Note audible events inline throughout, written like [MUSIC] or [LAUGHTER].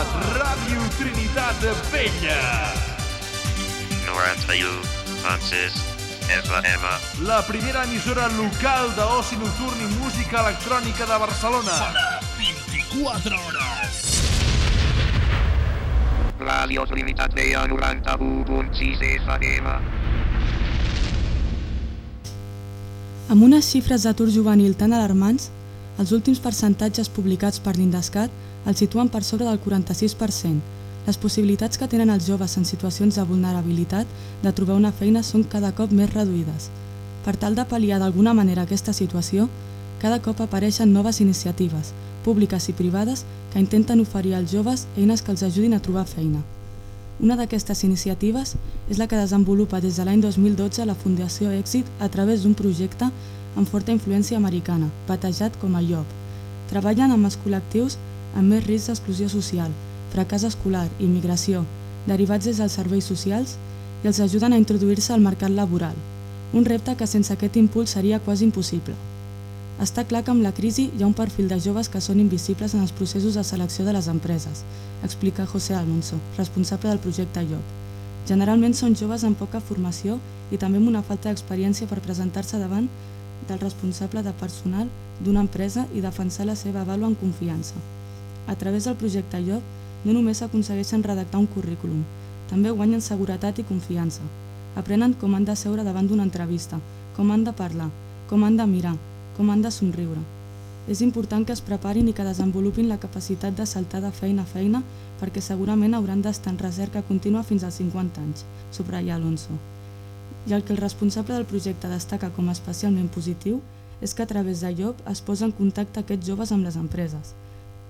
trobat Ràdio Trinitat Vella. 91.6 FM. La primera emissora local d'oci nocturn i música electrònica de Barcelona. Sona 24 hores. Ràdio Trinitat Vella 91.6 FM. Amb unes xifres d'atur juvenil tan alarmants, els últims percentatges publicats per l'Indescat el situen per sobre del 46%. Les possibilitats que tenen els joves en situacions de vulnerabilitat de trobar una feina són cada cop més reduïdes. Per tal de pal·liar d'alguna manera aquesta situació, cada cop apareixen noves iniciatives, públiques i privades, que intenten oferir als joves eines que els ajudin a trobar feina. Una d'aquestes iniciatives és la que desenvolupa des de l'any 2012 la Fundació Èxit a través d'un projecte amb forta influència americana, batejat com a IOP. Treballen amb els col·lectius amb més risc d'exclusió social, fracàs escolar, immigració, derivats des dels serveis socials i els ajuden a introduir-se al mercat laboral, un repte que sense aquest impuls seria quasi impossible. Està clar que amb la crisi hi ha un perfil de joves que són invisibles en els processos de selecció de les empreses, explica José Alonso, responsable del projecte IOP. Generalment són joves amb poca formació i també amb una falta d'experiència per presentar-se davant del responsable de personal d'una empresa i defensar la seva vàlua en confiança. A través del projecte IOP no només aconsegueixen redactar un currículum, també guanyen seguretat i confiança. Aprenen com han de seure davant d'una entrevista, com han de parlar, com han de mirar, com han de somriure. És important que es preparin i que desenvolupin la capacitat de saltar de feina a feina perquè segurament hauran d'estar en recerca contínua fins als 50 anys, subratlla Alonso. I el que el responsable del projecte destaca com a especialment positiu és que a través de Llop es posa en contacte aquests joves amb les empreses.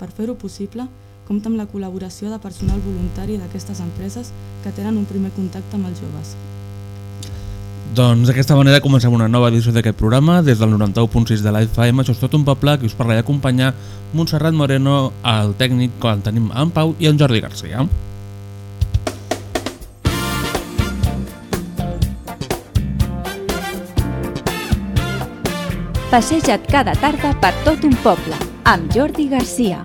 Per fer-ho possible, compta amb la col·laboració de personal voluntari d'aquestes empreses que tenen un primer contacte amb els joves. Doncs d'aquesta manera comencem una nova edició d'aquest programa des del 91.6 de la FM. Això és tot un poble que us parla i acompanyar Montserrat Moreno, el tècnic, que el tenim en Pau i en Jordi Garcia. Passeja't cada tarda per tot un poble amb Jordi Garcia.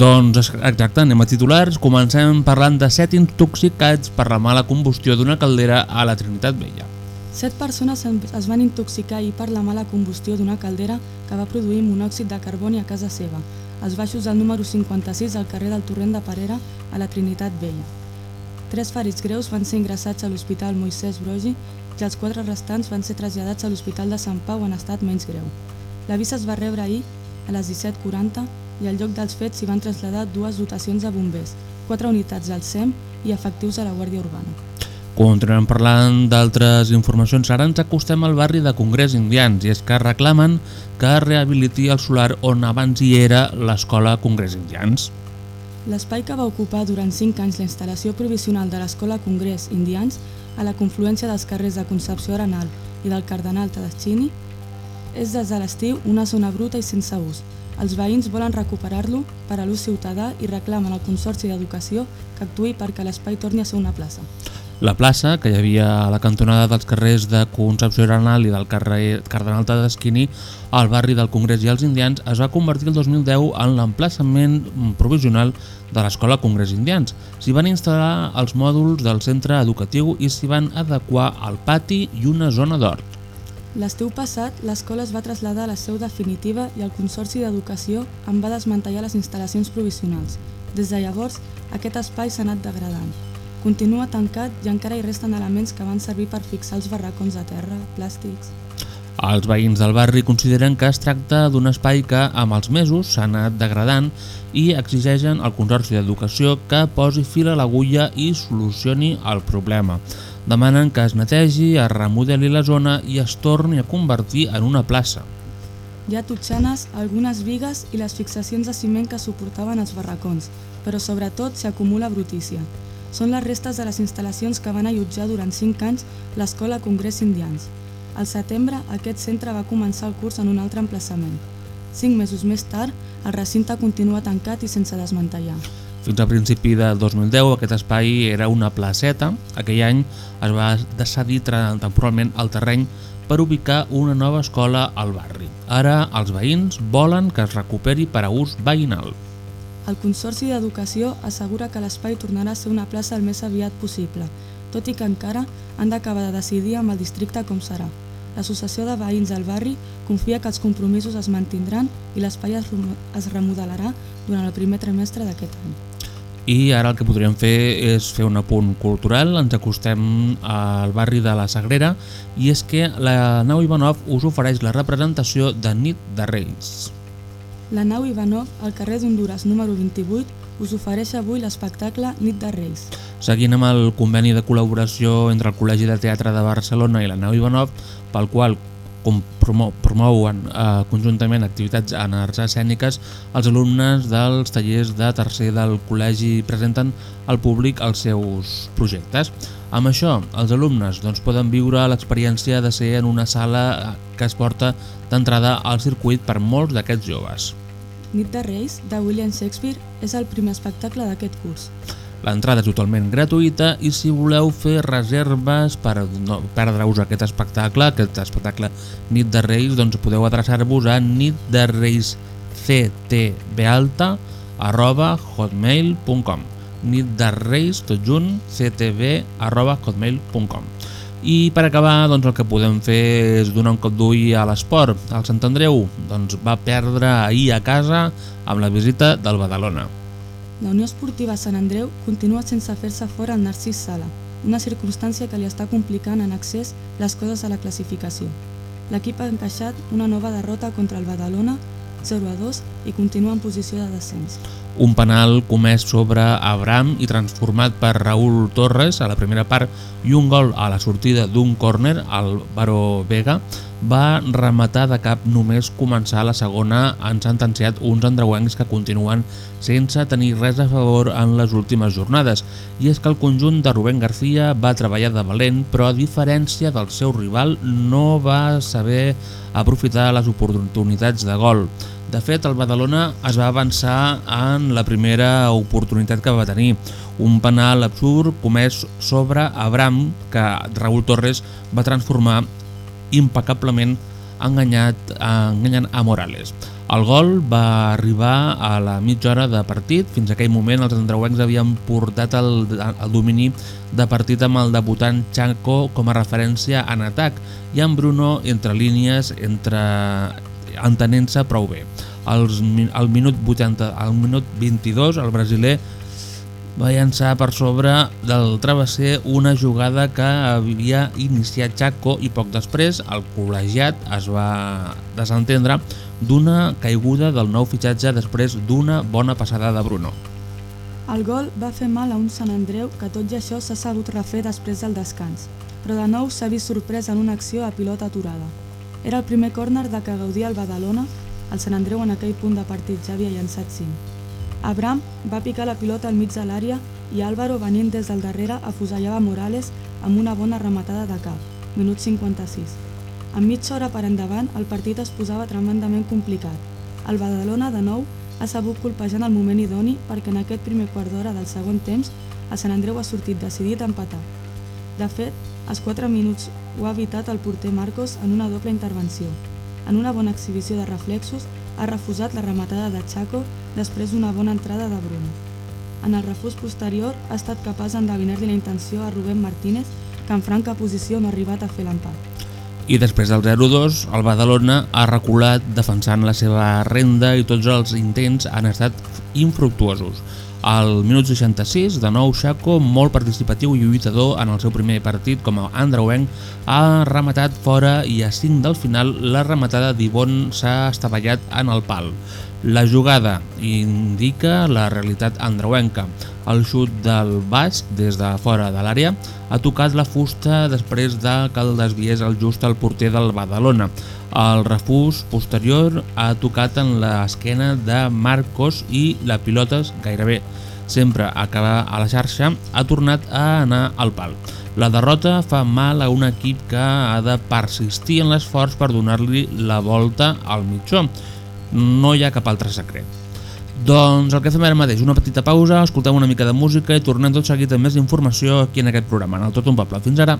Doncs exacte, anem a titulars. Comencem parlant de set intoxicats per la mala combustió d'una caldera a la Trinitat Vella. Set persones es van intoxicar ahir per la mala combustió d'una caldera que va produir monòxid de carboni a casa seva, als baixos del número 56 al carrer del Torrent de Parera, a la Trinitat Vella. Tres ferits greus van ser ingressats a l'Hospital Moisès Brogi i els quatre restants van ser traslladats a l'Hospital de Sant Pau en estat menys greu. L'avís es va rebre ahir a les 17.40 i al lloc dels fets s'hi van traslladar dues dotacions de bombers, quatre unitats del SEM i efectius a la Guàrdia Urbana. Continuem parlant d'altres informacions. Ara ens acostem al barri de Congrés Indians i és que reclamen que rehabiliti el solar on abans hi era l'escola Congrés Indians. L'espai que va ocupar durant 5 anys la instal·lació provisional de l'Escola Congrés Indians a la confluència dels carrers de Concepció Arenal i del Cardenal Tadaschini és des de l'estiu una zona bruta i sense ús. Els veïns volen recuperar-lo per a l'ús ciutadà i reclamen al Consorci d'Educació que actuï perquè l'espai torni a ser una plaça. La plaça, que hi havia a la cantonada dels carrers de Concepció Arenal i del carrer Cardenal Tadaschini, al barri del Congrés i els Indians, es va convertir el 2010 en l'emplaçament provisional de l'Escola Congrés Indians. S'hi van instal·lar els mòduls del centre educatiu i s'hi van adequar el pati i una zona d'hort. L'estiu passat, l'escola es va traslladar a la seu definitiva i el Consorci d'Educació en va desmantellar les instal·lacions provisionals. Des de llavors, aquest espai s'ha anat degradant. Continua tancat i encara hi resten elements que van servir per fixar els barracons de terra, plàstics... Els veïns del barri consideren que es tracta d'un espai que amb els mesos s'ha anat degradant i exigeixen al Consorci d'Educació que posi fil a l'agulla i solucioni el problema. Demanen que es netegi, es remodeli la zona i es torni a convertir en una plaça. Hi ha totxanes, algunes vigues i les fixacions de ciment que suportaven els barracons, però sobretot s'hi acumula brutícia. Són les restes de les instal·lacions que van allotjar durant 5 anys l'Escola Congrés Indians. Al setembre, aquest centre va començar el curs en un altre emplaçament. Cinc mesos més tard, el recinte continua tancat i sense desmantellar. Fins a principi de 2010 aquest espai era una placeta. Aquell any es va decidir temporalment el terreny per ubicar una nova escola al barri. Ara els veïns volen que es recuperi per a ús veïnal. El Consorci d'Educació assegura que l'espai tornarà a ser una plaça el més aviat possible, tot i que encara han d'acabar de decidir amb el districte com serà. L'Associació de Veïns del Barri confia que els compromisos es mantindran i l'espai es remodelarà durant el primer trimestre d'aquest any. I ara el que podríem fer és fer un apunt cultural, ens acostem al barri de la Sagrera i és que la nau Ivanov us ofereix la representació de Nit de Reis. La nau Ivanov, al carrer d'Honduras número 28, us ofereix avui l'espectacle Nit de Reis. Seguint amb el conveni de col·laboració entre el Col·legi de Teatre de Barcelona i la nau Ivanov, pel qual promouen eh, conjuntament activitats en arts escèniques, els alumnes dels tallers de tercer del col·legi presenten al públic els seus projectes. Amb això, els alumnes doncs, poden viure l'experiència de ser en una sala que es porta d'entrada al circuit per molts d'aquests joves. Nit de Reis, de William Shakespeare, és el primer espectacle d'aquest curs. L'entrada és totalment gratuïta i si voleu fer reserves per no perdre-us aquest espectacle, aquest espectacle Nit de Reis, doncs podeu adreçar-vos a nitdereisctbalta arroba hotmail.com nit de Reis, tot junt, ctv arroba hotmail.com i per acabar doncs, el que podem fer és donar un cop d'ull a l'esport. El Sant Andreu doncs, va perdre ahir a casa amb la visita del Badalona. La Unió Esportiva Sant Andreu continua sense fer-se fora el Narcís Sala, una circumstància que li està complicant en accés les coses a la classificació. L'equip ha encaixat una nova derrota contra el Badalona, 0 a 2, i continua en posició de descens. Un penal comès sobre Abraham i transformat per Raúl Torres a la primera part i un gol a la sortida d'un córner, el Baró Vega, va rematar de cap només començar la segona han sentenciat uns andreuencs que continuen sense tenir res a favor en les últimes jornades. I és que el conjunt de Rubén García va treballar de valent, però a diferència del seu rival no va saber aprofitar les oportunitats de gol. De fet, el Badalona es va avançar en la primera oportunitat que va tenir, un penal absurd comès sobre Abram que Raúl Torres va transformar impecablement enganyat, enganyant a Morales. El gol va arribar a la mitja hora de partit. Fins aquell moment els andreuencs havien portat el, el domini de partit amb el debutant Chanco com a referència en atac i amb Bruno entre línies, entre entenent-se prou bé. Als, al minut 80, al minut 22 el brasiler va llançar per sobre del travesser una jugada que havia iniciat Chaco i poc després el col·legiat es va desentendre d'una caiguda del nou fitxatge després d'una bona passada de Bruno. El gol va fer mal a un Sant Andreu que tot i això s'ha sabut refer després del descans, però de nou s'ha vist sorprès en una acció a pilota aturada. Era el primer córner de què gaudia el Badalona, el Sant Andreu en aquell punt de partit ja havia llançat 5. Abram va picar la pilota al mig de l'àrea i Álvaro, venint des del darrere, afusellava Morales amb una bona rematada de cap, minut 56. En mitja hora per endavant, el partit es posava tremendament complicat. El Badalona, de nou, ha sabut colpejar en el moment idoni perquè en aquest primer quart d'hora del segon temps el Sant Andreu ha sortit decidit a empatar. De fet, als 4 minuts ho ha evitat el porter Marcos en una doble intervenció. En una bona exhibició de reflexos, ha refusat la rematada de Chaco després d'una bona entrada de Bruno. En el refús posterior, ha estat capaç d'endevinar-li la intenció a Rubén Martínez, que en franca posició no ha arribat a fer l'empat. I després del 0-2, el Badalona ha reculat defensant la seva renda i tots els intents han estat infructuosos. Al minut 66, de nou Xaco, molt participatiu i lluitador en el seu primer partit com a andreuenc, ha rematat fora i a 5 del final la rematada d'Ivon s'ha estavellat en el pal. La jugada indica la realitat andreuenca. El xut del baix des de fora de l'àrea ha tocat la fusta després de que el desviés el just al porter del Badalona. El refús posterior ha tocat en l'esquena de Marcos i la pilota gairebé sempre acaba a la xarxa, ha tornat a anar al pal. La derrota fa mal a un equip que ha de persistir en l'esforç per donar-li la volta al mitjó. No hi ha cap altre secret. Doncs el que fem ara mateix, una petita pausa, escoltem una mica de música i tornem tot seguit amb més informació aquí en aquest programa, en el Tot un Poble. Fins ara!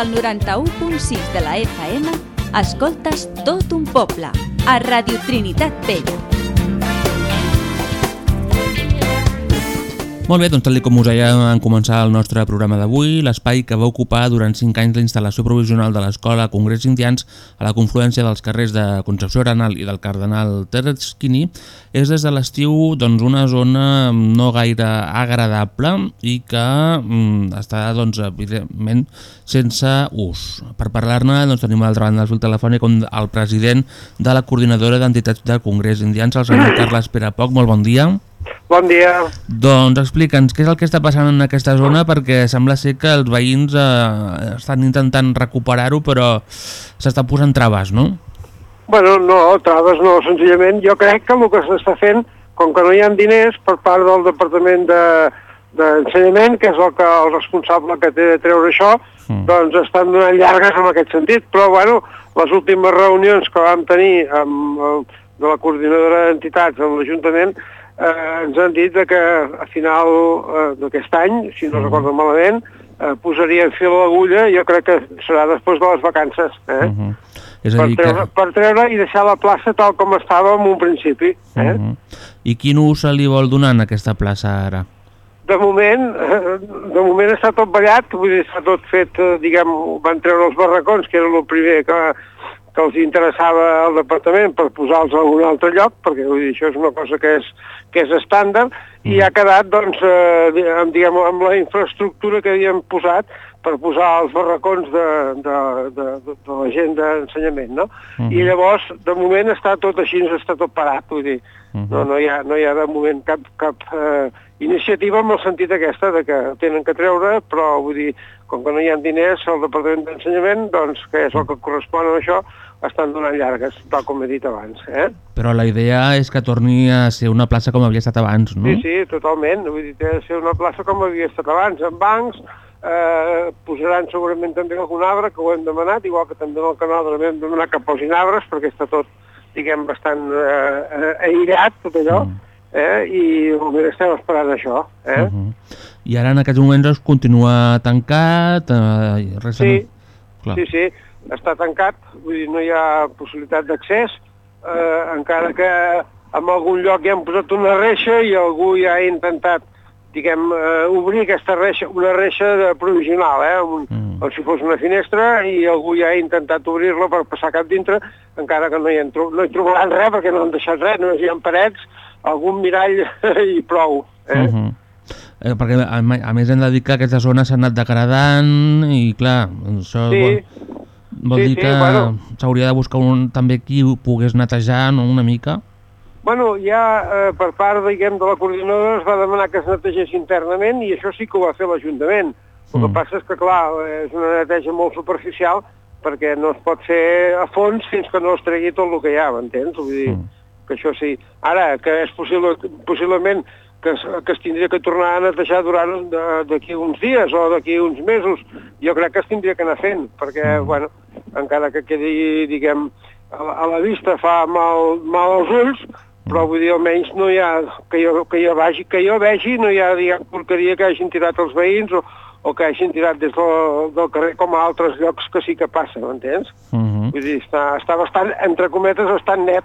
Del 91.6 de la FM, escoltes tot un poble, a Radio Trinitat Vella. Molt bé, doncs tal com us dèiem en començar el nostre programa d'avui, l'espai que va ocupar durant 5 anys la instal·lació provisional de l'Escola Congrés Indians a la confluència dels carrers de Concepció Arenal i del Cardenal Teretzkini és des de l'estiu doncs, una zona no gaire agradable i que mm, està doncs, evidentment sense ús. Per parlar-ne doncs, tenim a l'altra banda del fil telefònic el president de la coordinadora d'entitats de Congrés Indians, el senyor Carles Perapoc. Molt bon dia. Bon dia. Doncs explica'ns què és el que està passant en aquesta zona perquè sembla ser que els veïns eh, estan intentant recuperar-ho però s'estan posant traves, no? Bueno, no, traves no, senzillament jo crec que el que s'està fent, com que no hi ha diners per part del Departament de d'ensenyament, que és el, que, el responsable que té de treure això, mm. doncs estan donant llargues en aquest sentit. Però, bueno, les últimes reunions que vam tenir amb de la coordinadora d'entitats amb l'Ajuntament eh, ens han dit que a final eh, d'aquest any, si no mm. recordo malament, eh, posarien fil a l'agulla, jo crec que serà després de les vacances. Eh? Mm -hmm. És a per, dir treure, que... per treure i deixar la plaça tal com estava en un principi. Eh? Uh -huh. I quin ús li vol donar en aquesta plaça ara? De moment, eh, de moment està tot ballat, vull dir, està tot fet, eh, diguem, van treure els barracons, que era el primer que, que els interessava al departament per posar-los a un altre lloc, perquè vull dir, això és una cosa que és, que és estàndard, i ha quedat, doncs, eh, amb, diguem, amb la infraestructura que havíem posat per posar els barracons de, de, de, de, de la gent d'ensenyament, no? -huh. I llavors, de moment, està tot així, està tot parat, vull dir, -huh. no, no, hi ha, no hi ha de moment cap, cap eh, iniciativa en el sentit aquesta de que tenen que treure, però vull dir, com que no hi ha diners, el Departament d'Ensenyament, doncs, que és el que correspon a això, estan donant llargues, tal com he dit abans. Eh? Però la idea és que torni a ser una plaça com havia estat abans, no? Sí, sí, totalment. Vull dir, té de ser una plaça com havia estat abans, amb bancs, eh, posaran segurament també algun arbre, que ho hem demanat, igual que també en el canal hem demanat que posin arbres, perquè està tot, diguem, bastant eh, aïllat, tot allò, mm. eh, i només estem esperant això. Eh? Uh -huh. I ara en aquests moments es continua tancat? Eh, res sí, Clar. sí, sí, està tancat, vull dir, no hi ha possibilitat d'accés, eh, encara que en algun lloc ja han posat una reixa i algú ja ha intentat diguem, eh, obrir aquesta reixa, una reixa de provisional, eh, un, mm. com si fos una finestra, i algú ja ha intentat obrir-la per passar cap dintre, encara que no hi, han, no hi trobaran res, perquè no han deixat res, només hi ha parets, algun mirall [LAUGHS] i prou. Eh? Uh -huh. eh, perquè a, a més hem de dir que aquesta zona s'ha anat degradant i clar, això Sí. Vol Sí, dir sí, que bueno. s'hauria de buscar un, també qui ho pogués netejar no, una mica. Bueno, ja eh, per part, diguem, de la coordinadora es va demanar que es netegés internament i això sí que ho va fer l'Ajuntament. El que Mm. passa és que, clar, és una neteja molt superficial perquè no es pot fer a fons fins que no es tregui tot el que hi ha, m'entens? Vull dir, Mm. que això sí. Ara, que és possible, possiblement que es, que es tindria que tornar a netejar durant de- d'aquí uns dies o d'aquí uns mesos, jo crec que es tindria que anar fent, perquè, bueno, encara que quedi, diguem, a la, a la vista fa mal, mal als ulls, però vull dir, almenys no hi ha, que jo, que jo, vagi, que jo vegi, no hi ha, diguem, porqueria que hagin tirat els veïns o, o que hagin tirat des del, del carrer com a altres llocs que sí que passa, m'entens? Uh -huh. Vull dir, està, està bastant, entre cometes, bastant net.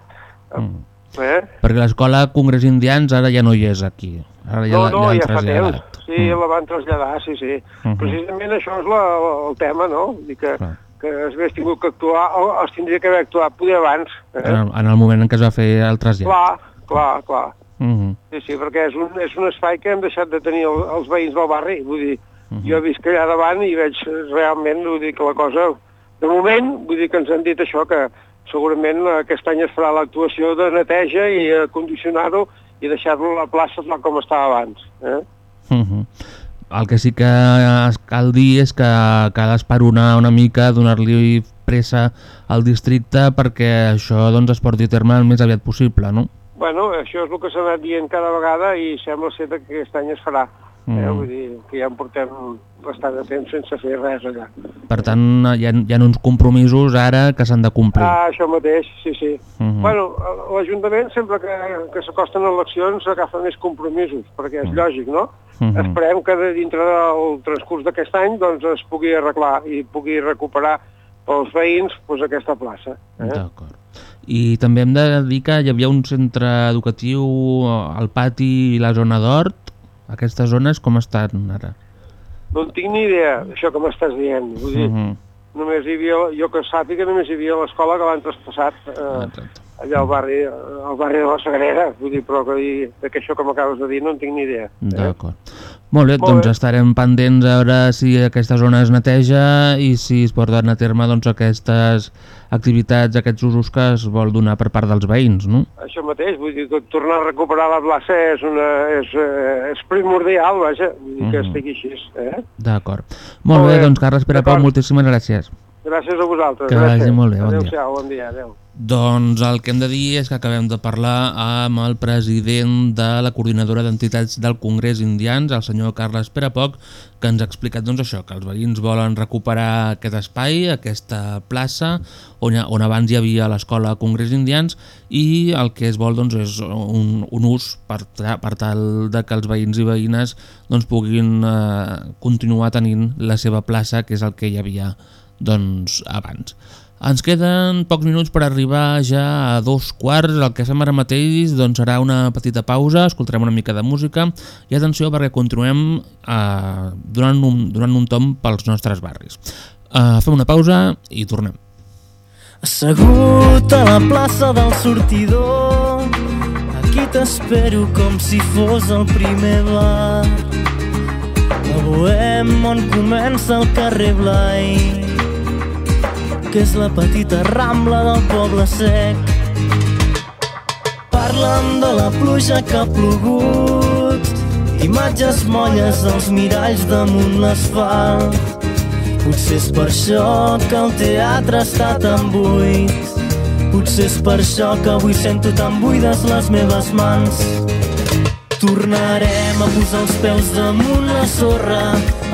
Mm. Eh? Perquè l'escola Congrés Indians ara ja no hi és aquí. Ara ja, No, no, ja fa temps. Sí, Mm. la van traslladar, sí, sí. Mhm. Precisament això és la, el tema, no? Dir que, Clar. que es hagués tingut que actuar, o es tindria que haver actuat poder abans. Eh? En, el, en el moment en què es va fer el trasllat. Clar, clar, clar. Uh -huh. Sí, sí, perquè és un, és un espai que hem deixat de tenir el, els veïns del barri. Vull dir, Mhm. jo visc allà davant i veig realment, vull dir, que la cosa... De moment, vull dir que ens han dit això, que segurament eh, aquest any es farà l'actuació de neteja i eh, condicionar-ho i deixar-lo a la plaça tal com estava abans. Eh? Uh -huh. El que sí que es cal dir és que cal esperonar una mica, donar-li pressa al districte perquè això doncs, es porti a terme el més aviat possible, no? Bueno, això és el que s'ha anat dient cada vegada i sembla ser que aquest any es farà. Eh? Mm. Vull dir que ja en portem bastant de temps sense fer res allà. Per tant, hi ha, hi ha uns compromisos ara que s'han de complir. Ah, això mateix, sí, sí. Mhm. Bueno, l'Ajuntament sempre que, que s'acosten eleccions agafa més compromisos, perquè és Mhm. lògic, no? Mhm. esperem que de dintre del transcurs d'aquest any doncs, es pugui arreglar i pugui recuperar pels veïns doncs, aquesta plaça. Eh? D'acord. I també hem de dir que hi havia un centre educatiu al pati i la zona d'Hort. Aquestes zones com estan ara? No en tinc ni idea d'això que m'estàs dient. Vull dir, Mhm. només hi havia, jo que sàpiga, només hi havia l'escola que l'han traspassat eh, allà al barri, al barri de la Sagrera. Vull dir, però que, que això que m'acabes de dir no en tinc ni idea. Eh? Molt bé, Molt doncs bé. estarem pendents a veure si aquesta zona es neteja i si es porten a terme doncs, aquestes activitats, aquests usos que es vol donar per part dels veïns, no? Això mateix, vull dir tornar a recuperar la plaça és, una, és, eh, és primordial, vaja, vull dir que Mhm. estigui així. Eh? D'acord. Molt, Molt bé, bé. doncs Carles Perapau, moltíssimes gràcies. Gràcies a vosaltres. Que vagi molt bé, bon dia. Adéu-siau, bon dia, adéu. Doncs el que hem de dir és que acabem de parlar amb el president de la coordinadora d'entitats del Congrés Indians, el senyor Carles Perapoc, que ens ha explicat doncs, això, que els veïns volen recuperar aquest espai, aquesta plaça, on, on abans hi havia l'escola Congrés Indians, i el que es vol doncs, és un, un ús per, per tal de que els veïns i veïnes doncs, puguin eh, continuar tenint la seva plaça, que és el que hi havia doncs, abans. Ens queden pocs minuts per arribar ja a dos quarts, el que fem ara mateix doncs, serà una petita pausa, escoltarem una mica de música i atenció perquè continuem eh, donant, un, donant un tom pels nostres barris. Eh, fem una pausa i tornem. Assegut a la plaça del sortidor Aquí t'espero com si fos el primer bar A Bohem on comença el carrer Blai Que és la petita rambla del poble sec Parlen de la pluja que ha plogut Imatges molles als miralls damunt l'asfalt Potser és per això que el teatre està tan buit. Potser és per això que avui sento tan buides les meves mans. Tornarem a posar els peus damunt la sorra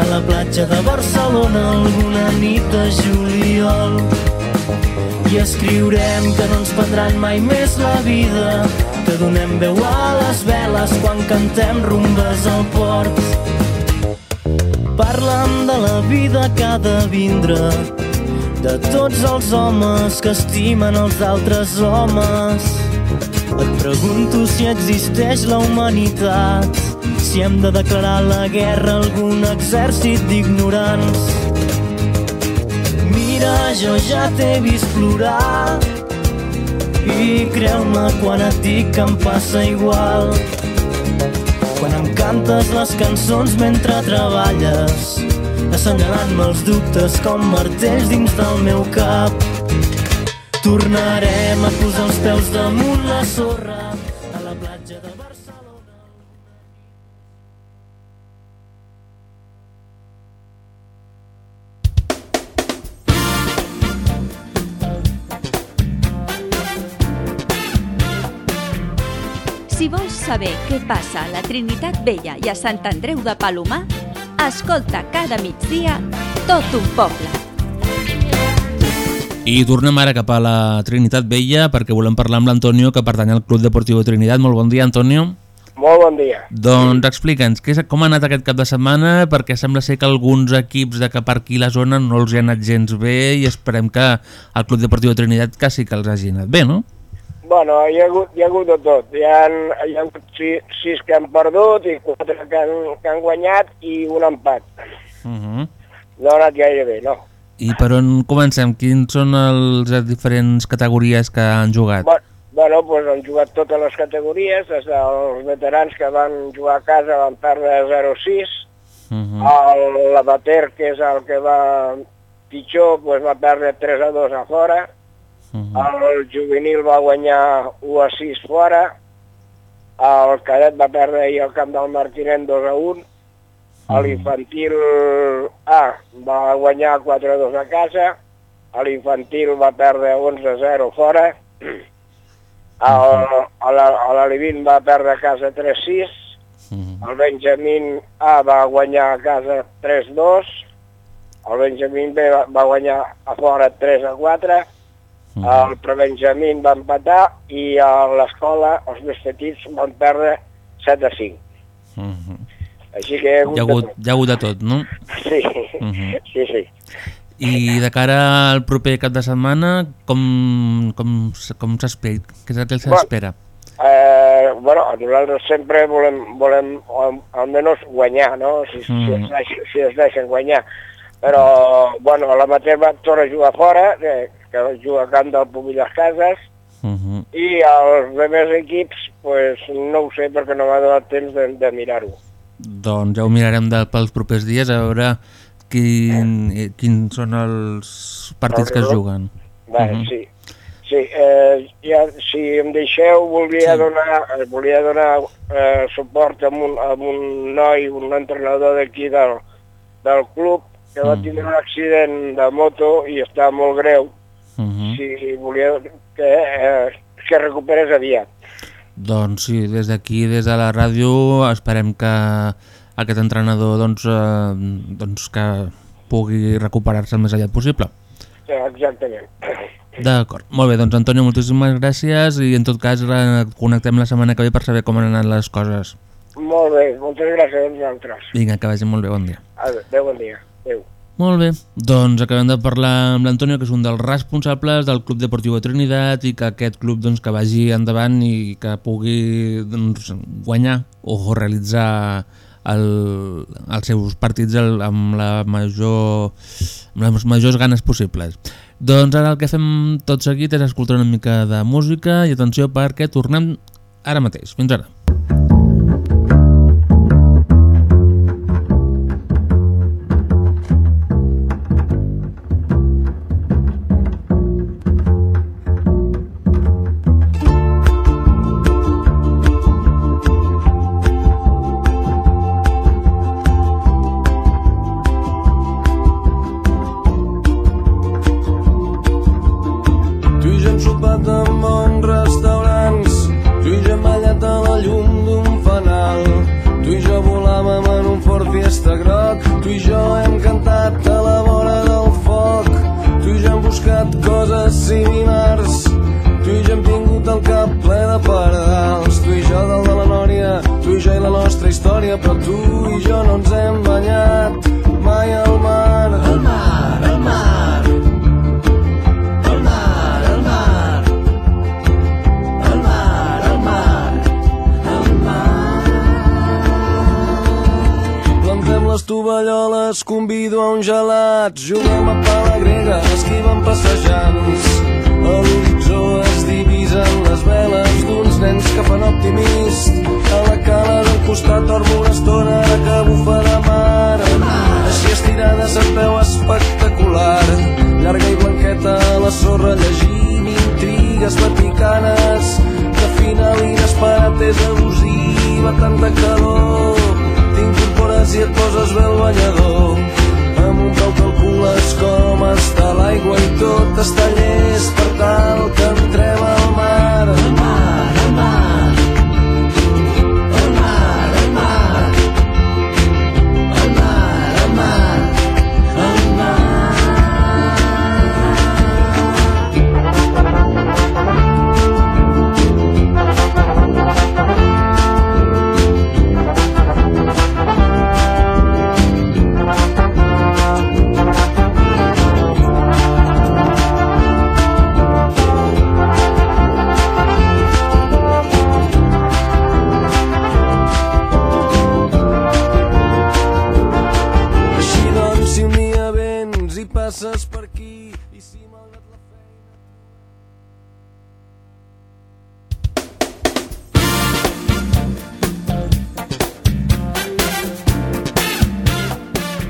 a la platja de Barcelona alguna nit de juliol. I escriurem que no ens prendran mai més la vida, que donem veu a les veles quan cantem rumbes al port. Parlen de la vida que ha de vindre, de tots els homes que estimen els altres homes. Et pregunto si existeix la humanitat, si hem de declarar la guerra a algun exèrcit d'ignorants. Mira, jo ja t'he vist plorar i creu-me quan et dic que em passa igual. Quan em cantes les cançons mentre treballes, assenyalant-me els dubtes com martells dins del meu cap. Tornarem a posar els peus damunt la sorra saber què passa a la Trinitat Vella i a Sant Andreu de Palomar, escolta cada migdia tot un poble. I tornem ara cap a la Trinitat Vella perquè volem parlar amb l'Antonio que pertany al Club Deportiu Trinitat. Molt bon dia, Antonio. Molt bon dia. Doncs explica'ns, què és- com ha anat aquest cap de setmana perquè sembla ser que alguns equips de cap aquí la zona no els hi ha anat gens bé i esperem que el Club Deportiu Trinitat que sí que els hagi anat bé, no? Bueno, hi ha hagut, hi ha hagut de tot. Hi ha, hi ha hagut sis, sis que han perdut i quatre que han, que han guanyat i un empat. Uh -huh. No ha anat gaire bé, no. I per on comencem? Quins són els les diferents categories que han jugat? Bueno, bueno doncs han jugat totes les categories, des dels veterans que van jugar a casa van perdre 0-6, Uh -huh. l'Abater, que és el que va pitjor, doncs va perdre 3-2 a fora, Uh -huh. el juvenil va guanyar 1-6 fora, el cadet va perdre ahir al camp del Martinet 2-1, l'infantil A va guanyar 4-2 a casa, l'infantil va perdre 11-0 fora, el- el- l'Alivin va perdre a casa 3-6, el Benjamín A va guanyar a casa 3-2, el Benjamín B va, guanyar a fora 3-4, el prebenjamín va empatar i a l'escola els més petits van perdre 7 a 5. Uh -huh. Així que hi ha hagut, Hi ha hagut, hi ha hagut de tot, no? Sí, Mhm. sí, sí. I de cara al proper cap de setmana, com, com, com s'espera? Què és el que s'espera? Eh, bueno, nosaltres sempre volem, volem al- almenys guanyar, no? Si, si, Mhm. es, deixen, si es deixen guanyar. Però, bueno, la Materva torna a jugar fora, eh, que juga a camp del Puig les Cases, Uh -huh. i els altres equips, pues, no ho sé perquè no m'ha donat temps de, de mirar-ho. Doncs ja ho mirarem de, pels propers dies a veure quin, eh, quins són els partits que es juguen. Vale, Mhm. sí. Sí, eh, ja, si em deixeu, volia Sí. donar, eh, volia donar eh, suport a un, a un noi, un entrenador d'aquí del, del club, que va Mm. tindre un accident de moto i està molt greu. Uh -huh. Si volia que, eh, que recuperés aviat. Doncs sí, des d'aquí, des de la ràdio, esperem que aquest entrenador doncs, eh, doncs que pugui recuperar-se el més aviat possible. Sí, exactament. D'acord, molt bé, doncs Antonio, moltíssimes gràcies i en tot cas connectem la setmana que ve per saber com han anat les coses. Molt bé, moltes gràcies a vosaltres. Vinga, que vagi molt bé, bon dia. Adéu, bon dia. Adéu. Molt bé, doncs acabem de parlar amb l'Antonio, que és un dels responsables del Club Deportiu de Trinitat i que aquest club doncs, que vagi endavant i que pugui doncs, guanyar o realitzar el, els seus partits el, amb, la major, amb les majors ganes possibles. Doncs ara el que fem tot seguit és escoltar una mica de música i atenció perquè tornem ara mateix. Fins ara. Jurama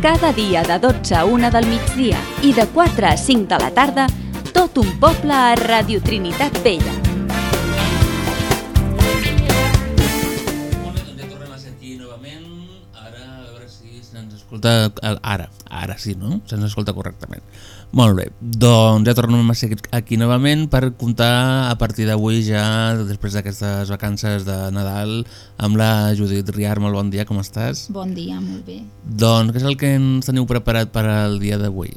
Cada dia de 12 a 1 del migdia i de 4 a 5 de la tarda, tot un poble a Radio Trinitat Vella. Doncs a aquí novament. Ara, a veure si escolta... Ara, ara sí, no? Se'ns escolta correctament. Molt bé, doncs ja tornem a ser aquí novament per comptar a partir d'avui ja, després d'aquestes vacances de Nadal, amb la Judit Riar. Molt bon dia, com estàs? Bon dia, molt bé. Doncs què és el que ens teniu preparat per al dia d'avui?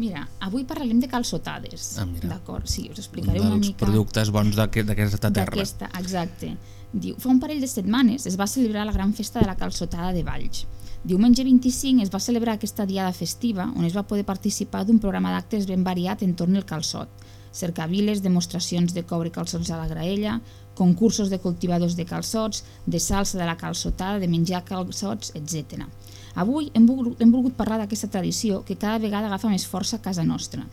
Mira, avui parlarem de calçotades. Ah. D'acord, sí, us explicaré una dels mica... productes bons d'aquest- d'aquesta terra. D'aquesta, exacte. Diu, fa un parell de setmanes es va celebrar la gran festa de la calçotada de Valls. Diumenge 25 es va celebrar aquesta diada festiva on es va poder participar d'un programa d'actes ben variat entorn al calçot. Cercaviles, demostracions de coure calçots a la graella, concursos de cultivadors de calçots, de salsa de la calçotada, de menjar calçots, etc. Avui hem volgut, hem volgut parlar d'aquesta tradició que cada vegada agafa més força a casa nostra.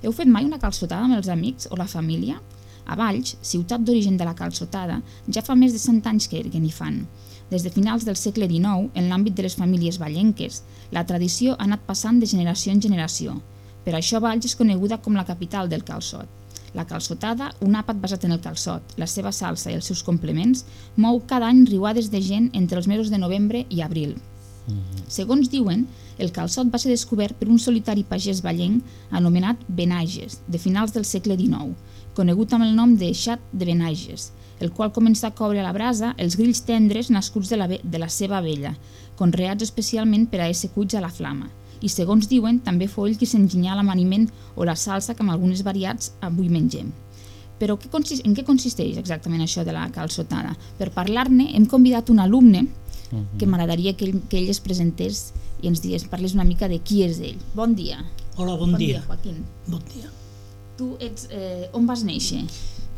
Heu fet mai una calçotada amb els amics o la família? A Valls, ciutat d'origen de la calçotada, ja fa més de 100 anys que, que n'hi fan. Des de finals del segle XIX, en l'àmbit de les famílies vallenques, la tradició ha anat passant de generació en generació. Per això Valls és coneguda com la capital del calçot. La calçotada, un àpat basat en el calçot, la seva salsa i els seus complements, mou cada any riuades de gent entre els mesos de novembre i abril. Segons diuen, el calçot va ser descobert per un solitari pagès vallenc anomenat Benages, de finals del segle XIX, conegut amb el nom de xat de Benages, el qual comença a coure a la brasa els grills tendres nascuts de la, de la seva vella, conreats especialment per a ésser cuits a la flama. I segons diuen, també fou ell qui s'enginyà l'amaniment o la salsa que amb algunes variats avui mengem. Però què consist, en què consisteix exactament això de la calçotada? Per parlar-ne hem convidat un alumne que m'agradaria que ell, que ell es presentés i ens digués, parles una mica de qui és ell. Bon dia. Hola, bon, bon dia. dia. Joaquín. Bon dia. Tu ets, eh, on vas néixer?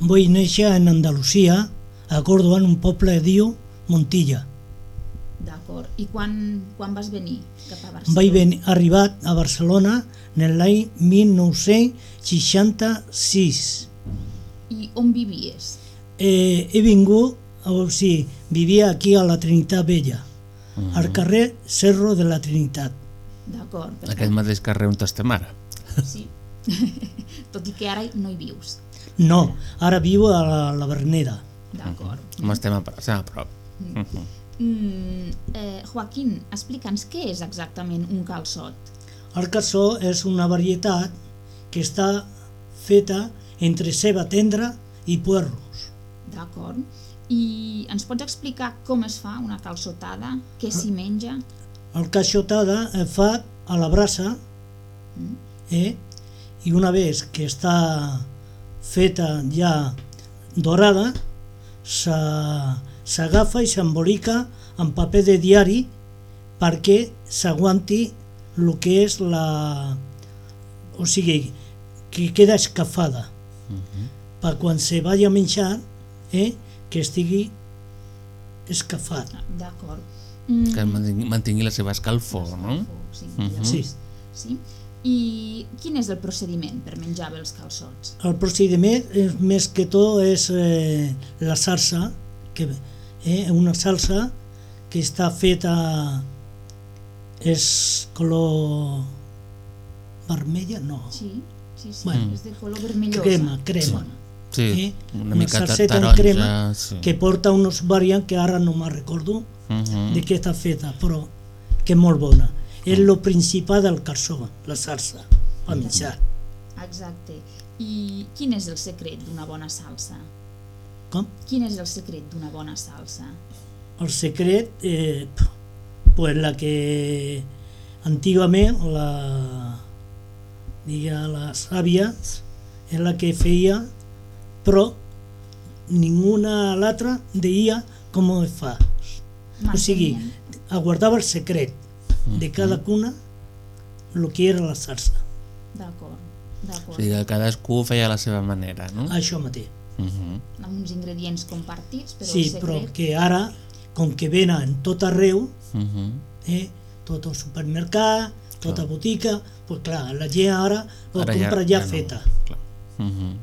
Vull néixer en Andalusia, a Córdoba, en un poble que diu Montilla. D'acord. I quan, quan vas venir cap a Barcelona? Vaig venir, arribat a Barcelona en l'any 1966. I on vivies? Eh, he vingut, o sigui, vivia aquí a la Trinitat Vella, al carrer Cerro de la Trinitat. D'acord. Aquest mateix carrer on estem ara. Sí. [LAUGHS] Tot i que ara no hi vius. No, ara viu a la, la Verneda. D'acord. Com estem a, prop- estem a prop. Mhm. Mm, eh, Joaquín, explica'ns què és exactament un calçot. El calçó és una varietat que està feta entre ceba tendra i puerros. D'acord. I ens pots explicar com es fa una calçotada? Què s'hi menja? El caixotada es fa a la brasa eh? i una vegada que està feta ja dorada s'a- s'agafa i s'embolica en paper de diari perquè s'aguanti el que és la... o sigui, que queda escafada per quan se vagi a menjar eh, que estigui escafat. D'acord. Que mantingui, la seva escalfor, no? Sí, Mhm. Sí. sí. I quin és el procediment per menjar bé els calçots? El procediment és, més que tot és eh, la salsa, que, eh, una salsa que està feta és color vermella, no, Sí, sí, sí, Bueno. és de color vermellosa. crema, crema. Sí, eh? una mica de salseta taronja, crema sí. que porta uns variants que ara no me'n recordo Mhm. de què està feta, però que és molt bona. És el principal del calçó, la salsa, per menjar. Exacte. I quin és el secret d'una bona salsa? Com? Quin és el secret d'una bona salsa? El secret, eh, pues la que antigament la, diga, les àvies és la que feia, però ninguna l'altra deia com ho fa. O sigui, aguardava el secret de cada cuna el que era la salsa. D'acord, O d'acord. sigui que cadascú ho feia a la seva manera, no? Això mateix. Mhm. Amb uns ingredients compartits, però Sí, secret... però que ara, com que venen en tot arreu, Mhm. eh, tot el supermercat, tota botica, pues clar, la gent ara ho Ara compra ja, no, feta. clar. Mhm.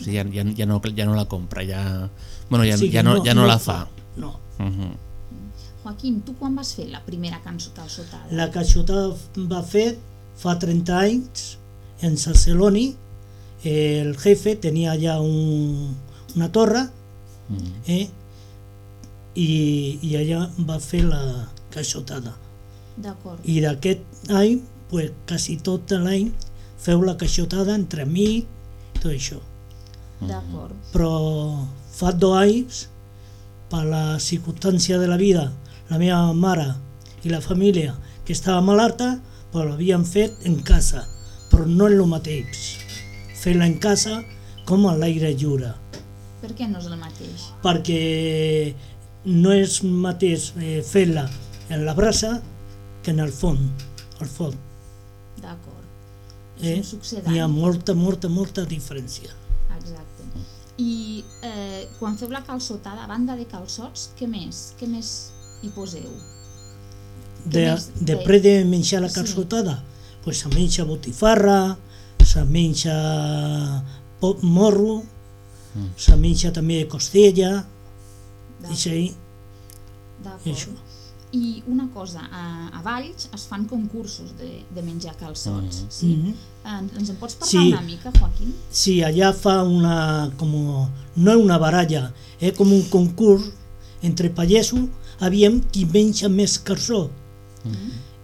O sigui, ja, ja, ja, no, ja no la compra, ja... Bueno, ja, O sigui, ja, no, no- ja no, no la fa. fa. No. Mhm. Joaquín, tu quan vas fer la primera cançó calçotada? La caixotada va fer fa 30 anys en Sarceloni, el jefe tenia ja un, una torre eh, i, i allà va fer la caixotada. D'acord. I d'aquest any, pues, quasi tot l'any, feu la caixotada entre mi, tot això. D'acord. Però fa dos anys, per la circumstància de la vida, la meva mare i la família que estava malalta, però l'havien fet en casa, però no és el mateix fer-la en casa com a l'aire lliure, Per què no és el mateix? perquè no és el mateix eh, fer-la en la brasa que en el forn, al forn. D'acord. Eh? Hi ha molta, molta, molta diferència. I eh, quan feu la calçotada, a banda de calçots, què més? Què més hi poseu? De, més? després de menjar la Sí. calçotada, pues se menja botifarra, se menja morro, se menja també costella, i així, D'acord. això. I una cosa, a, a Valls es fan concursos de, de menjar calçots, Mhm. sí? Mhm. En, ens en pots parlar Sí. una mica, Joaquín? Sí, allà fa una, como, no és una baralla, és com un concurs entre pagesos, aviam qui menja més calçó.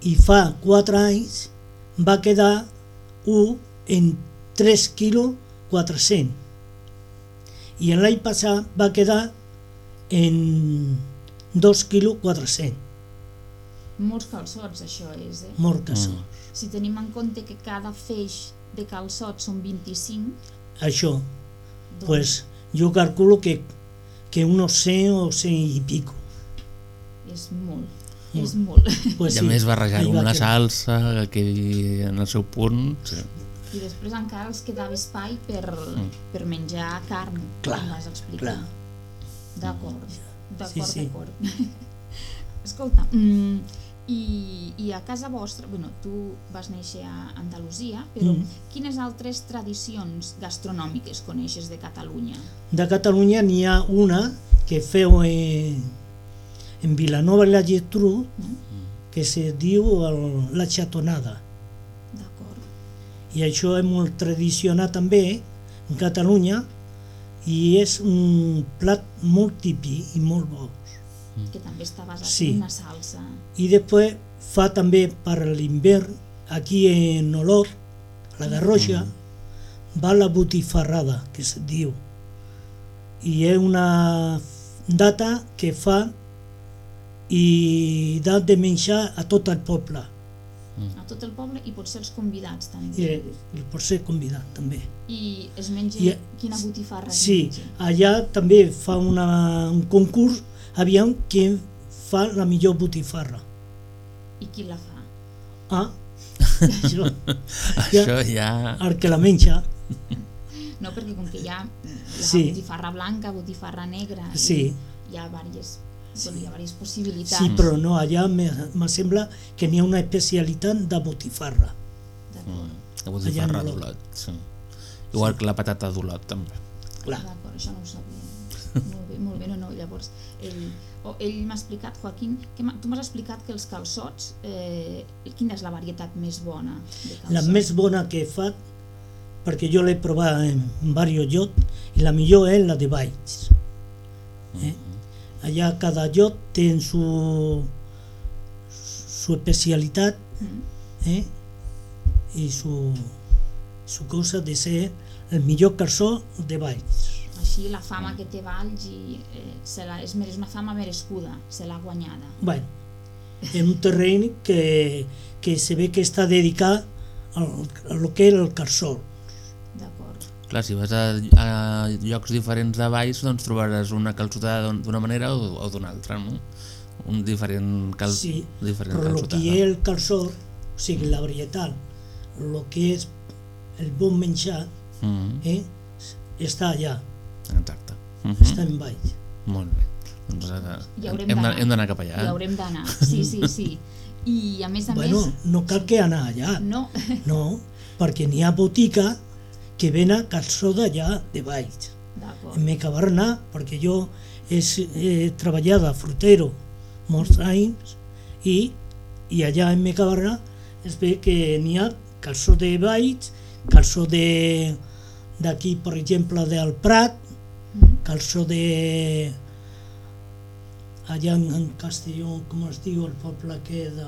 I fa 4 anys va quedar un en 3 quilos 400. I l'any passat va quedar en 2 quilos 400. Molts calçots, això és, eh? Molt calçó. Si tenim en compte que cada feix de calçots són 25, Això, Doncs- pues jo calculo que, que unos 100 o 100 i pico. és molt, Molt. és molt. Pues [LAUGHS] I a sí, més barrejar-ho amb la salsa, que en el seu punt... Sí. I després encara els quedava espai per, Mm. per menjar carn, Clar, com vas explicar. D'acord, d'acord, Sí, sí. d'acord. [LAUGHS] Escolta, mm, i, i a casa vostra, bueno, tu vas néixer a Andalusia, però Mm. quines altres tradicions gastronòmiques coneixes de Catalunya? De Catalunya n'hi ha una que feu en, en Vilanova i la Geltrú que se diu el, la xatonada. D'acord. I això és molt tradicional també en Catalunya i és un plat molt típic i molt bo. Que també està basat Sí. en una salsa. I després fa també per l'hivern aquí en Olot, a la Garroja, va la botifarrada, que es diu. I és una data que fa i dà de menjar a tot el poble. A tot el poble i potser els convidats també. I, i pot ser convidat també. I es menja I- quina botifarra Sí, menja? allà també fa una, un concurs, aviam qui fa la millor botifarra. I qui la fa? Ah, [LAUGHS] això, Això ja... El que la menja, No, perquè com que hi ha la Sí. botifarra blanca, botifarra negra, Sí. hi ha diverses, sí. hi ha diverses possibilitats. sí, però no, allà me, me sembla que n'hi ha una especialitat de botifarra. La botifarra Allà no. d'Olot, sí. Igual que la patata d'Olot, també. Clar. D'acord, això no ho sabia. Molt bé, molt bé, no, no, llavors, ell, ell m'ha explicat, Joaquín, que tu m'has explicat que els calçots, eh, quina és la varietat més bona de calçots? La més bona que fa, perquè jo l'he provat en diversos llocs, i la millor és la de Valls. Eh? Allà cada lloc té su, su especialitat eh? i su, su cosa de ser el millor calçó de Valls. Així la fama que té Valls i, eh, se la, és, és una fama merescuda, se l'ha guanyada. Bueno, en un terreny que, que se ve que està dedicat al, a lo que és el calçó. D'acord. Clar, si vas a, a llocs diferents de Valls, doncs trobaràs una calçotada d'un- d'una manera o, o d'una altra, no? Un diferent, cal, Sí, diferent però el calçotada. que és el calçó, o sigui, la varietat, el que és el bon menjar, Mm eh, està allà, Exacte. Mm està en Valls. Molt bé. Doncs ara, haurem hem, hem d'anar cap allà. Hi haurem d'anar, [LAUGHS] sí, sí, sí. I a més a Bueno, més... no cal que anar allà, No, no, perquè n'hi ha botica que venen calçó d'allà de Valls. d'acord. En Mecabarna, perquè jo he, he treballat de frutero molts anys i, i allà en Mecabarna es ve que n'hi ha calçó de Valls, calçó de d'aquí, per exemple, del Prat, calçó de allà en, en Castelló, com es diu el poble que de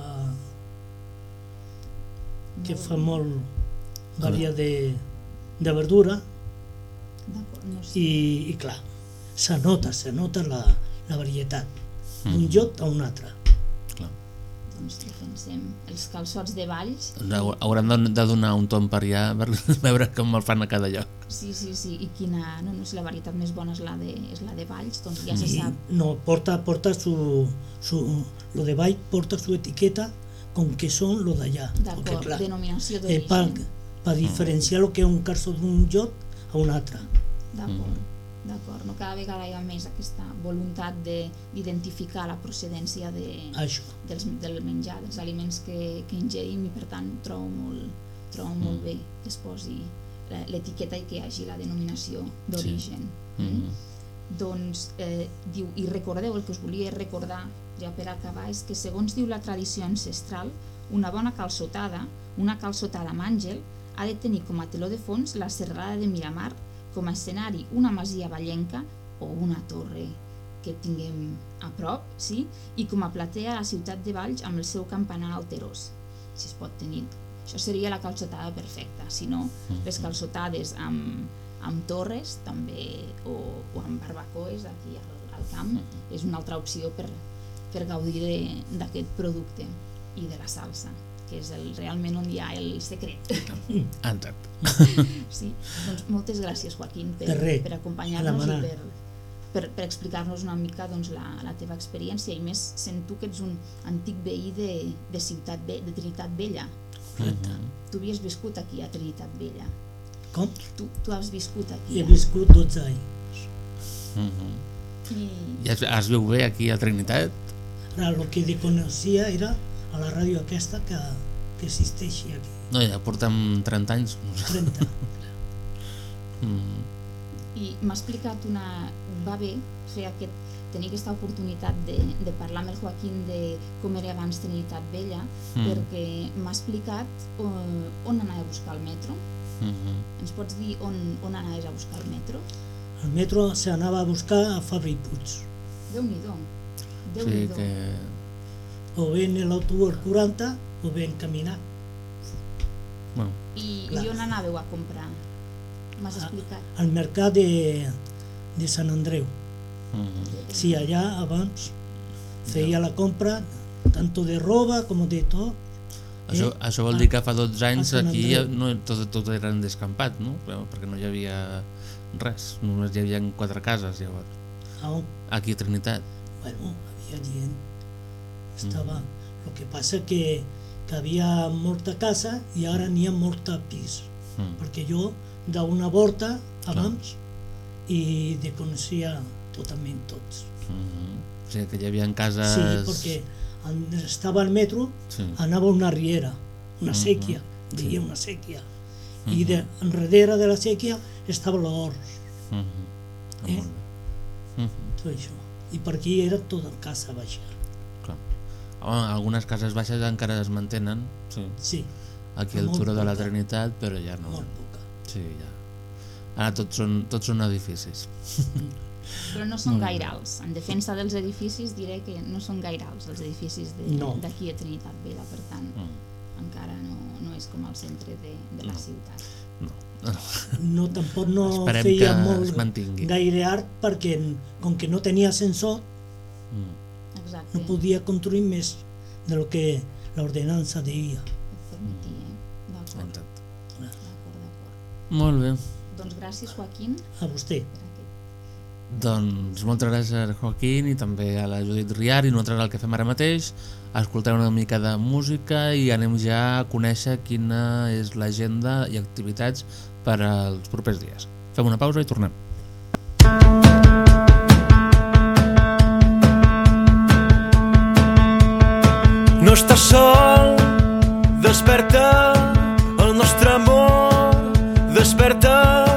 que fa molt variat de, de verdura D'acord, no sé. i, i clar, se nota, se nota la, la varietat d'un Mhm. lloc a un altre. Doncs defensem els calçots de Valls. Hau- Hauran de, de donar un tom per allà per [LAUGHS] veure com el fan a cada lloc. Sí, sí, sí, i quina, no, no, si la varietat més bona és la de, és la de Valls, doncs ja se sap. no, porta, porta su, su, lo de Byte porta su etiqueta con que son lo de allá. Porque, D'acord, denominació eh, para d'origen. diferenciar lo que es un calçó d'un lloc a un altre. D'acord, d'acord. No, cada vegada hi ha més aquesta voluntat de- d'identificar la procedència de, Això. dels, del menjar, dels aliments que, que ingerim i per tant trobo molt, trobo molt bé que es posi l'etiqueta i que hi hagi la denominació d'origen. Mm. Doncs eh, diu, i recordeu, el que us volia recordar ja per acabar és que segons diu la tradició ancestral, una bona calçotada, una calçotada amb àngel, ha de tenir com a teló de fons la serrada de Miramar, com a escenari una masia ballenca o una torre que tinguem a prop, sí? i com a platea la ciutat de Valls amb el seu campanar alterós, si es pot tenir. Això seria la calçotada perfecta, si no, les calçotades amb, amb torres també o, o amb barbacoes aquí al, al camp és una altra opció per, per gaudir de- d'aquest producte i de la salsa que és el, realment on hi ha el secret. Exacte. [LAUGHS] Sí, doncs moltes gràcies Joaquín per, per acompanyar-nos i per, per, per explicar-nos una mica doncs, la, la teva experiència i més sent tu que ets un antic veí de, de Ciutat Ve de Trinitat Vella. Correcte. Tu havies viscut aquí a Trinitat Vella. Com? Tu, tu has viscut aquí. He viscut 12 anys. Mm -hmm. I, I es, es viu bé aquí a Trinitat? Ara, el que coneixia era a la ràdio aquesta que, que existeixi aquí. No, ja portem 30 anys. 30. [LAUGHS] Mm. i m'ha explicat una... va bé fer aquest, tenir aquesta oportunitat de, de parlar amb el Joaquín de com era abans Trinitat Vella Mm. perquè m'ha explicat on, on anava a buscar el metro Mm -hmm. ens pots dir on, on anaves a buscar el metro? El metro se anava a buscar a Fabri Puig. Déu-n'hi-do déu Sí, nhi que... O bé en l'autobús 40 o bé en caminar. Bueno, I, Clar. i on anàveu a comprar? M'has explicat? Al mercat de, de Sant Andreu. mm -hmm. Sí, allà abans feia la compra tanto de roba com de tot. Això, Eh? això vol dir que fa 12 a anys aquí no, tot, tot era descampat, no? Perquè no hi havia res, només hi havia quatre cases llavors. On? Aquí a Trinitat. Bueno, havia gent. Estava... El que passa que, que havia molta casa i ara n'hi ha molta pis. Mm. Perquè jo d'una volta abans i de coneixia totalment tots. Mm. O sigui que hi havia cases... Sí, perquè estava al metro Sí. anava una riera, una Mhm. sèquia, veia una sèquia. I de, enrere de la sèquia estava l'hort, Mm -hmm. Eh? Mm tot això. I per aquí era tota casa baixa. Home, algunes cases baixes encara es mantenen, sí. Sí. Aquí al Turó de la. Trinitat, però ja no. Molt poca. Sí, ja. Ara tots són, tots són edificis. [LAUGHS] Però no són gaire alts. En defensa dels edificis diré que no són gaire alts els edificis de- No. d'aquí a Trinitat Vella, per tant Mm. encara no, no és com el centre de, de la ciutat. [LAUGHS] No, tampoc no Esperem feia molt gaire art perquè com que no tenia ascensor Mm. Exacte. no podia construir més de lo que l'ordenança deia. Permetia. D'acord, d'acord. Molt bé. Doncs gràcies, Joaquín. A vostè. Doncs moltes gràcies Joaquín i també a la Judit Riar i nosaltres el que fem ara mateix escoltem una mica de música i anem ja a conèixer quina és l'agenda i activitats per als propers dies. Fem una pausa i tornem. No estàs sol, desperta el nostre amor, desperta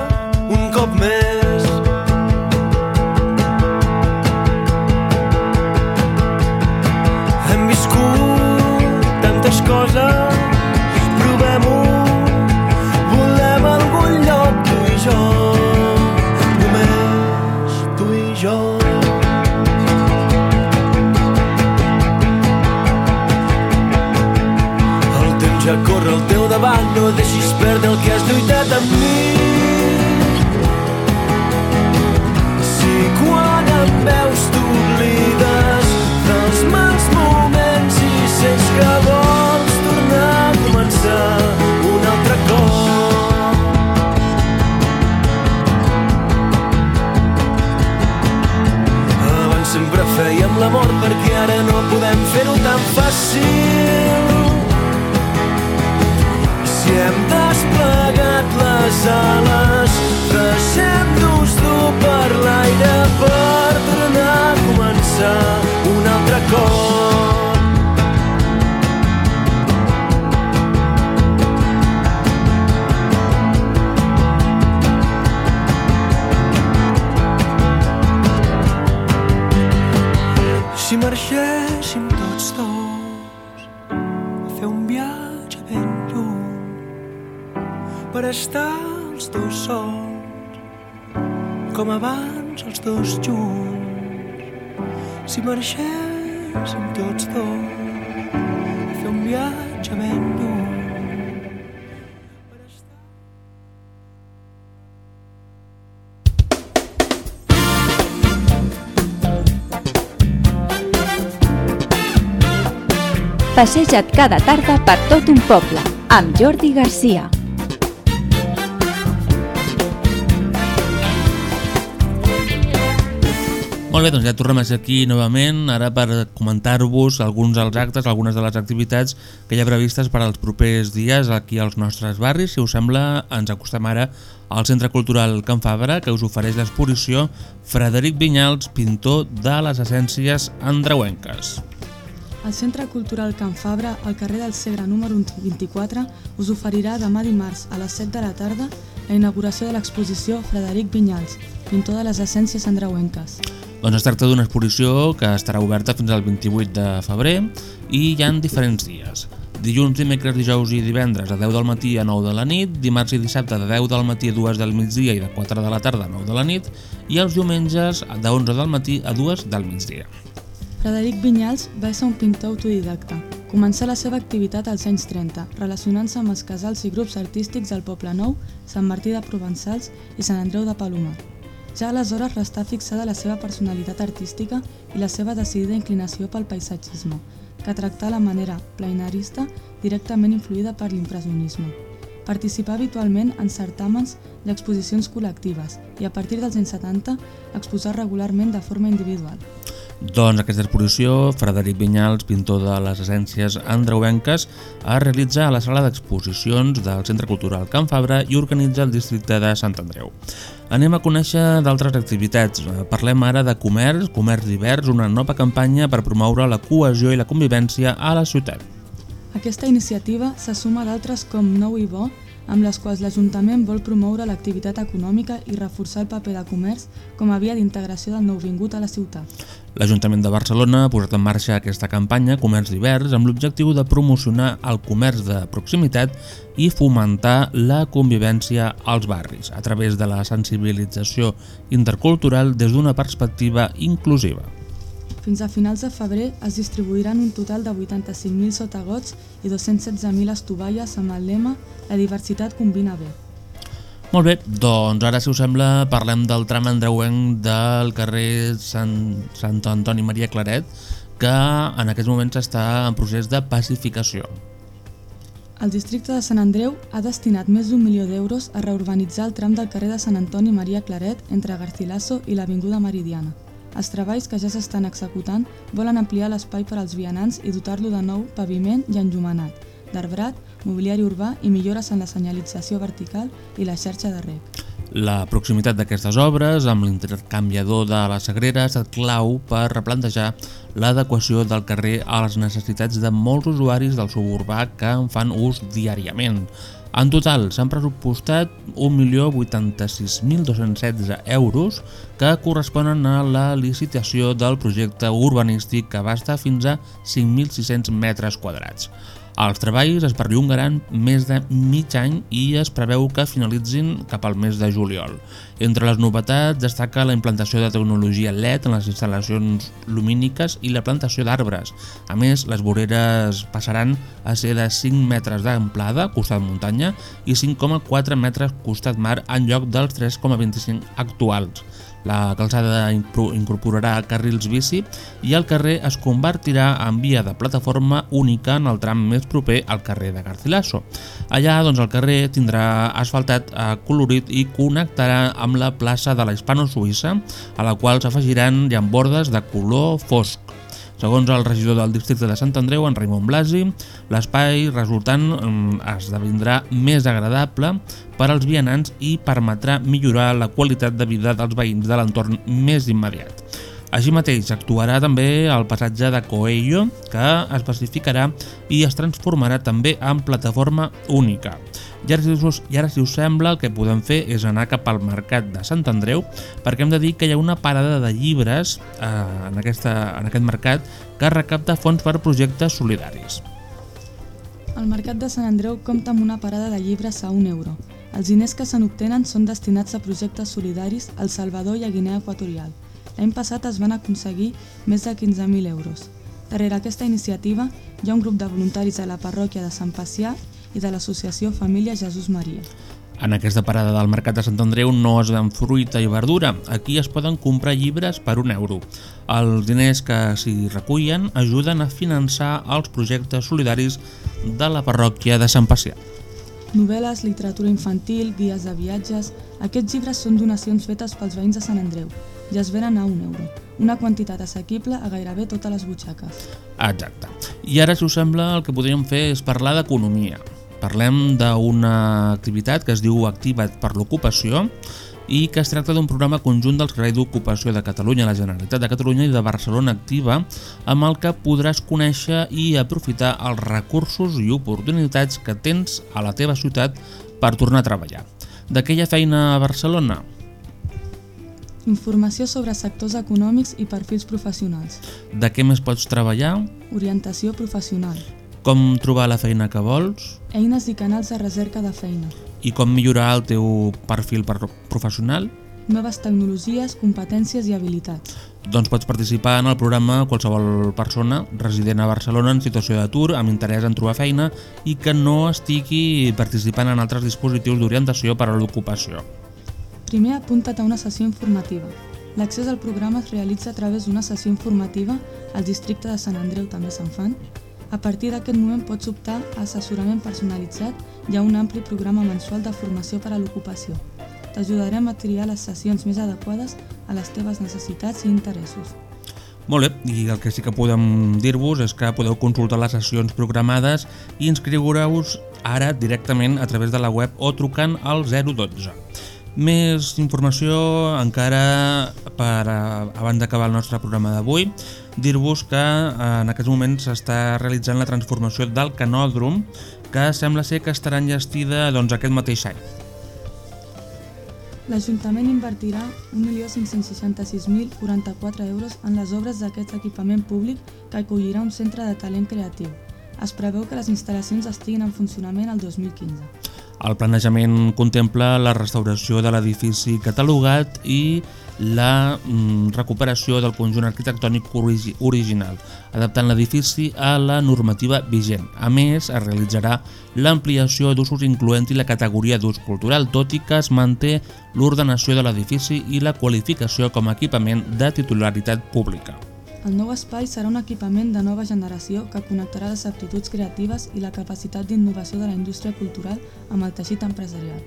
El Passeja't cada tarda per tot un poble, amb Jordi Garcia. Molt bé, doncs ja tornem aquí novament, ara per comentar-vos alguns dels actes, algunes de les activitats que hi ha previstes per als propers dies aquí als nostres barris. Si us sembla, ens acostem ara al Centre Cultural Can Fabra, que us ofereix l'exposició Frederic Vinyals, pintor de les essències andreuenques. El Centre Cultural Can Fabra, al carrer del Segre número 24, us oferirà demà dimarts a les 7 de la tarda la inauguració de l'exposició Frederic Vinyals, pintor de les essències andreuenques. Doncs es tracta d'una exposició que estarà oberta fins al 28 de febrer i hi ha diferents dies. Dilluns, dimecres, dijous i divendres a 10 del matí a 9 de la nit, dimarts i dissabte de 10 del matí a 2 del migdia i de 4 de la tarda a 9 de la nit i els diumenges de 11 del matí a 2 del migdia. Frederic Vinyals va ser un pintor autodidacta. Començà la seva activitat als anys 30, relacionant-se amb els casals i grups artístics del Poble Nou, Sant Martí de Provençals i Sant Andreu de Palomar. Ja aleshores restà fixada la seva personalitat artística i la seva decidida inclinació pel paisatgisme, que tractà la manera plainarista directament influïda per l'impressionisme. Participà habitualment en certàmens i exposicions col·lectives i a partir dels anys 70 exposà regularment de forma individual. Doncs aquesta exposició, Frederic Vinyals, pintor de les essències andreuenques, es realitza a la sala d'exposicions del Centre Cultural Can Fabra i organitza el districte de Sant Andreu. Anem a conèixer d'altres activitats. Parlem ara de comerç, comerç divers, una nova campanya per promoure la cohesió i la convivència a la ciutat. Aquesta iniciativa se suma d'altres com Nou i Bo, amb les quals l'Ajuntament vol promoure l'activitat econòmica i reforçar el paper de comerç com a via d'integració del nouvingut a la ciutat. L'Ajuntament de Barcelona ha posat en marxa aquesta campanya Comerç Divers amb l'objectiu de promocionar el comerç de proximitat i fomentar la convivència als barris a través de la sensibilització intercultural des d'una perspectiva inclusiva. Fins a finals de febrer es distribuiran un total de 85.000 sotagots i 216.000 estovalles amb el lema La diversitat combina bé. Molt bé, doncs ara, si us sembla, parlem del tram andreuenc del carrer Sant, Sant Antoni Maria Claret, que en aquests moments està en procés de pacificació. El districte de Sant Andreu ha destinat més d'un milió d'euros a reurbanitzar el tram del carrer de Sant Antoni Maria Claret entre Garcilaso i l'Avinguda Meridiana. Els treballs que ja s'estan executant volen ampliar l'espai per als vianants i dotar-lo de nou paviment i enllumenat, d'arbrat, mobiliari urbà i millores en la senyalització vertical i la xarxa de rec. La proximitat d'aquestes obres amb l'intercanviador de la Sagrera ha estat clau per replantejar l'adequació del carrer a les necessitats de molts usuaris del suburbà que en fan ús diàriament. En total s'han pressupostat 1.086.216 euros que corresponen a la licitació del projecte urbanístic que abasta fins a 5.600 metres quadrats. Els treballs es perllongaran més de mig any i es preveu que finalitzin cap al mes de juliol. Entre les novetats destaca la implantació de tecnologia LED en les instal·lacions lumíniques i la plantació d'arbres. A més, les voreres passaran a ser de 5 metres d'amplada, costat muntanya, i 5,4 metres costat mar en lloc dels 3,25 actuals. La calçada incorporarà carrils bici i el carrer es convertirà en via de plataforma única en el tram més proper al carrer de Garcilaso. Allà doncs, el carrer tindrà asfaltat colorit i connectarà amb la plaça de la Hispano-Suïssa, a la qual s'afegiran llambordes de color fosc. Segons el regidor del districte de Sant Andreu, en Raimon Blasi, l'espai resultant esdevindrà més agradable per als vianants i permetrà millorar la qualitat de vida dels veïns de l'entorn més immediat. Així mateix actuarà també el passatge de Coello, que es pacificarà i es transformarà també en plataforma única. I ara, si us, I ara, si us sembla, el que podem fer és anar cap al mercat de Sant Andreu, perquè hem de dir que hi ha una parada de llibres eh, en, aquesta, en aquest mercat que recapta fons per projectes solidaris. El mercat de Sant Andreu compta amb una parada de llibres a 1 euro. Els diners que se n'obtenen són destinats a projectes solidaris al Salvador i a Guinea Equatorial. L'any passat es van aconseguir més de 15.000 euros. Darrere aquesta iniciativa hi ha un grup de voluntaris de la parròquia de Sant Pacià i de l'associació Família Jesús Maria. En aquesta parada del Mercat de Sant Andreu no es ven fruita i verdura. Aquí es poden comprar llibres per un euro. Els diners que s'hi recullen ajuden a finançar els projectes solidaris de la parròquia de Sant Pacià. Novel·les, literatura infantil, guies de viatges... Aquests llibres són donacions fetes pels veïns de Sant Andreu i es venen a un euro, una quantitat assequible a gairebé totes les butxaques. Exacte. I ara, si us sembla, el que podríem fer és parlar d'economia. Parlem d'una activitat que es diu Activa't per l'ocupació i que es tracta d'un programa conjunt del Servei d'Ocupació de Catalunya, la Generalitat de Catalunya i de Barcelona Activa, amb el que podràs conèixer i aprofitar els recursos i oportunitats que tens a la teva ciutat per tornar a treballar. Ha feina a Barcelona? Informació sobre sectors econòmics i perfils professionals. De què més pots treballar? Orientació professional. Com trobar la feina que vols? Eines i canals de recerca de feina. I com millorar el teu perfil per professional? Noves tecnologies, competències i habilitats. Doncs pots participar en el programa qualsevol persona resident a Barcelona en situació d'atur amb interès en trobar feina i que no estigui participant en altres dispositius d'orientació per a l'ocupació. Primer apunta't a una sessió informativa. L'accés al programa es realitza a través d'una sessió informativa al districte de Sant Andreu també se'n fan. A partir d'aquest moment pots optar a assessorament personalitzat i a un ampli programa mensual de formació per a l'ocupació. T'ajudarem a triar les sessions més adequades a les teves necessitats i interessos. Molt bé, i el que sí que podem dir-vos és que podeu consultar les sessions programades i inscriure-us ara directament a través de la web o trucant al 012. Més informació encara per abans d'acabar el nostre programa d'avui, dir-vos que en aquests moments s'està realitzant la transformació del canòdrom que sembla ser que estarà enllestida doncs, aquest mateix any. L'Ajuntament invertirà 1.566.044 euros en les obres d'aquest equipament públic que acollirà un centre de talent creatiu. Es preveu que les instal·lacions estiguin en funcionament el 2015. El planejament contempla la restauració de l'edifici catalogat i la mm, recuperació del conjunt arquitectònic origi original, adaptant l'edifici a la normativa vigent. A més, es realitzarà l'ampliació d'usos incloent-hi la categoria d'ús cultural, tot i que es manté l'ordenació de l'edifici i la qualificació com a equipament de titularitat pública. El nou espai serà un equipament de nova generació que connectarà les aptituds creatives i la capacitat d'innovació de la indústria cultural amb el teixit empresarial.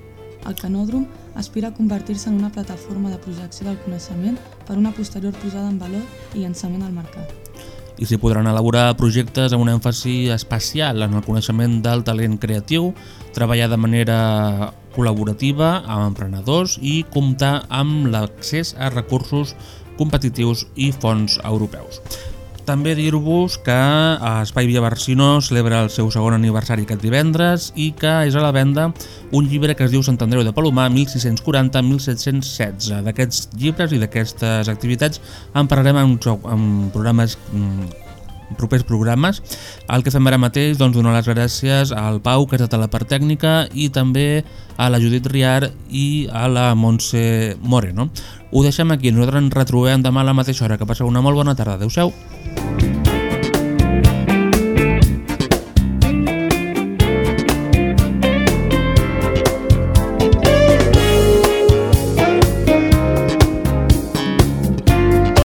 El Canòdrom aspira a convertir-se en una plataforma de projecció del coneixement per una posterior posada en valor i llançament al mercat. I s'hi podran elaborar projectes amb un èmfasi especial en el coneixement del talent creatiu, treballar de manera col·laborativa amb emprenedors i comptar amb l'accés a recursos competitius i fons europeus. També dir-vos que Espai Via Barcino celebra el seu segon aniversari aquest divendres i que és a la venda un llibre que es diu Sant Andreu de Palomar 1640-1716. D'aquests llibres i d'aquestes activitats en parlarem en, en programes mm, propers programes. El que fem ara mateix, doncs, donar les gràcies al Pau, que és de la part tècnica, i també a la Judit Riar i a la Montse Moreno. Ho deixem aquí, nosaltres ens retrobem demà a la mateixa hora. Que passeu una molt bona tarda. Adéu-siau.